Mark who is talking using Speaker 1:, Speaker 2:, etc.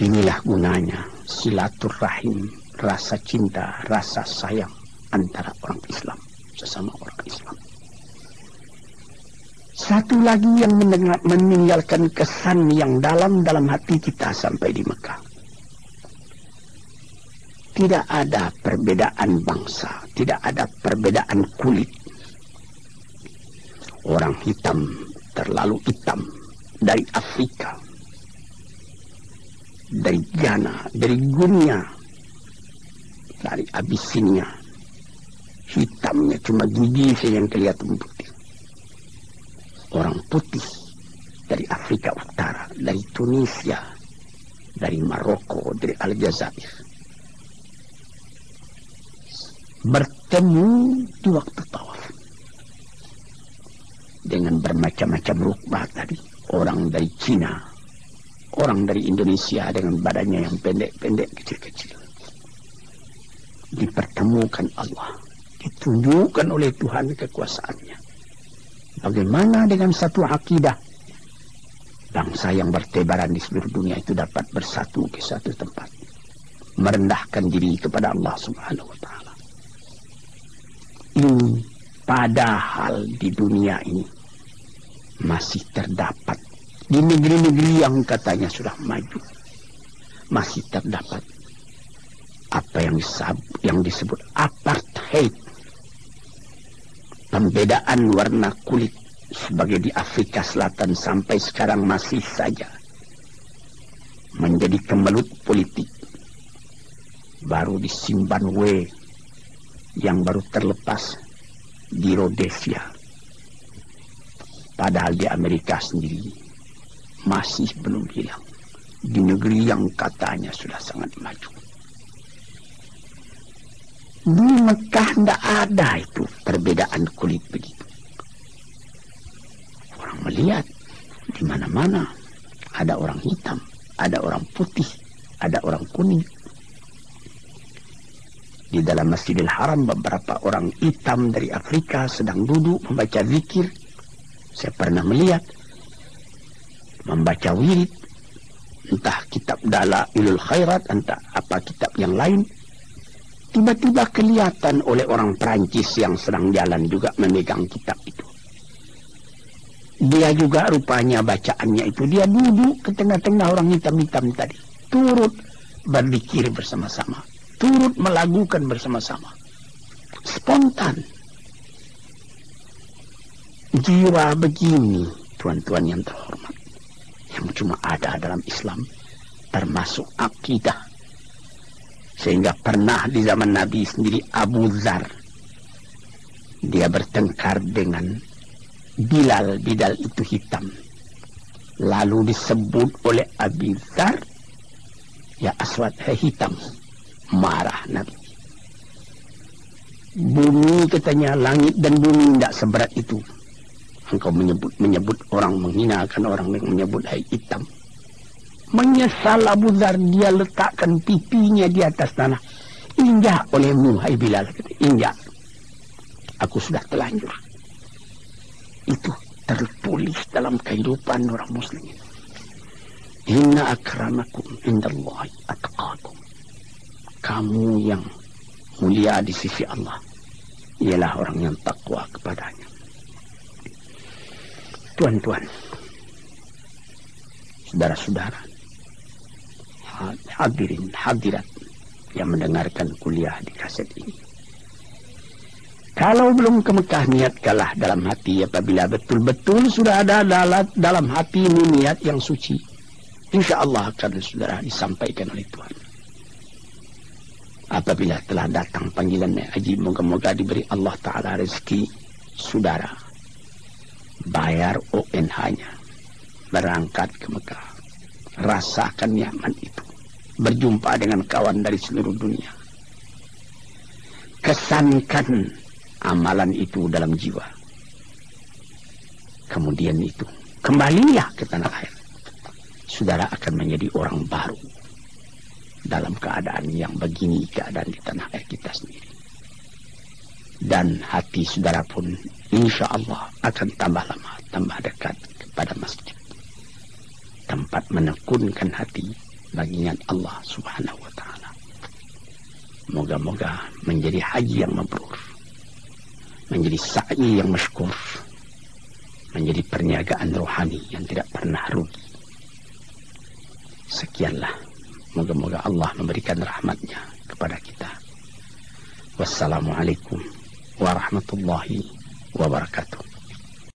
Speaker 1: Inilah gunanya silaturahim, rasa cinta, rasa sayang antara orang Islam sesama orang Islam. Satu lagi yang mendengar, meninggalkan kesan yang dalam dalam hati kita sampai di Mekah. Tidak ada perbedaan bangsa, tidak ada perbedaan kulit. Orang hitam terlalu hitam dari Afrika dari Ghana, dari Guinea, dari Abyssinia. Hitamnya cuma gigi saja yang kelihatan putih. Orang putih dari Afrika Utara, dari Tunisia, dari Maroko, dari Aljazair. Bertemu di waktu tawaf. Dengan bermacam-macam rukbah tadi. Orang dari Cina, orang dari Indonesia dengan badannya yang pendek-pendek kecil-kecil. Dipertemukan Allah. Ditunjukkan oleh Tuhan kekuasaannya. Bagaimana dengan satu akidah bangsa yang bertebaran di seluruh dunia itu dapat bersatu ke satu tempat. Merendahkan diri kepada Allah subhanahu wa ta'ala. Ini padahal di dunia ini masih terdapat di negeri-negeri yang katanya sudah maju masih terdapat apa yang yang disebut apartheid. Pembedaan warna kulit sebagai di Afrika Selatan sampai sekarang masih saja menjadi kemelut politik. Baru di Zimbabwe yang baru terlepas di Rhodesia. Padahal di Amerika sendiri masih belum hilang di negeri yang katanya sudah sangat maju. Di Mekah tidak ada itu perbedaan kulit begitu. Orang melihat di mana-mana ada orang hitam, ada orang putih, ada orang kuning. Di dalam Masjidil Haram beberapa orang hitam dari Afrika sedang duduk membaca zikir. Saya pernah melihat membaca wirid entah kitab dala ilul khairat entah apa kitab yang lain tiba-tiba kelihatan oleh orang Perancis yang sedang jalan juga memegang kitab itu. Dia juga rupanya bacaannya itu dia duduk ke tengah-tengah orang hitam-hitam tadi turut berzikir bersama-sama turut melagukan bersama-sama. Spontan. Jiwa begini tuan-tuan yang terhormat yang cuma ada dalam Islam termasuk akidah. Sehingga pernah di zaman Nabi sendiri Abu Zar dia bertengkar dengan Bilal. Bilal itu hitam. Lalu disebut oleh Abi Zar ya aswad eh, hitam marah Nabi. Bumi katanya langit dan bumi tidak seberat itu engkau menyebut menyebut orang menghinakan orang yang menyebut hai hitam. Menyesal Abu Dhar dia letakkan pipinya di atas tanah. Injak olehmu hai Bilal injak. Aku sudah telanjur. Itu tertulis dalam kehidupan orang muslim. Inna akramakum indallahi atqakum. Kamu yang mulia di sisi Allah ialah orang yang takwa kepadanya tuan-tuan, saudara-saudara, hadirin hadirat yang mendengarkan kuliah di kaset ini. Kalau belum ke Mekah niat kalah dalam hati apabila betul-betul sudah ada dalam, dalam hati ini niat yang suci. Insya Allah akan saudara disampaikan oleh Tuhan. Apabila telah datang panggilan haji, moga-moga diberi Allah Ta'ala rezeki saudara bayar ONH-nya, berangkat ke Mekah, rasakan nyaman itu, berjumpa dengan kawan dari seluruh dunia. Kesankan amalan itu dalam jiwa. Kemudian itu, kembalilah ke tanah air. Saudara akan menjadi orang baru dalam keadaan yang begini keadaan di tanah air kita sendiri dan hati saudara pun insya Allah akan tambah lama, tambah dekat kepada masjid. Tempat menekunkan hati bagi ingat Allah subhanahu wa ta'ala. Moga-moga menjadi haji yang mabrur. Menjadi sa'i yang masykur. Menjadi perniagaan rohani yang tidak pernah rugi. Sekianlah. Moga-moga Allah memberikan rahmatnya kepada kita. Wassalamualaikum ورحمة الله وبركاته.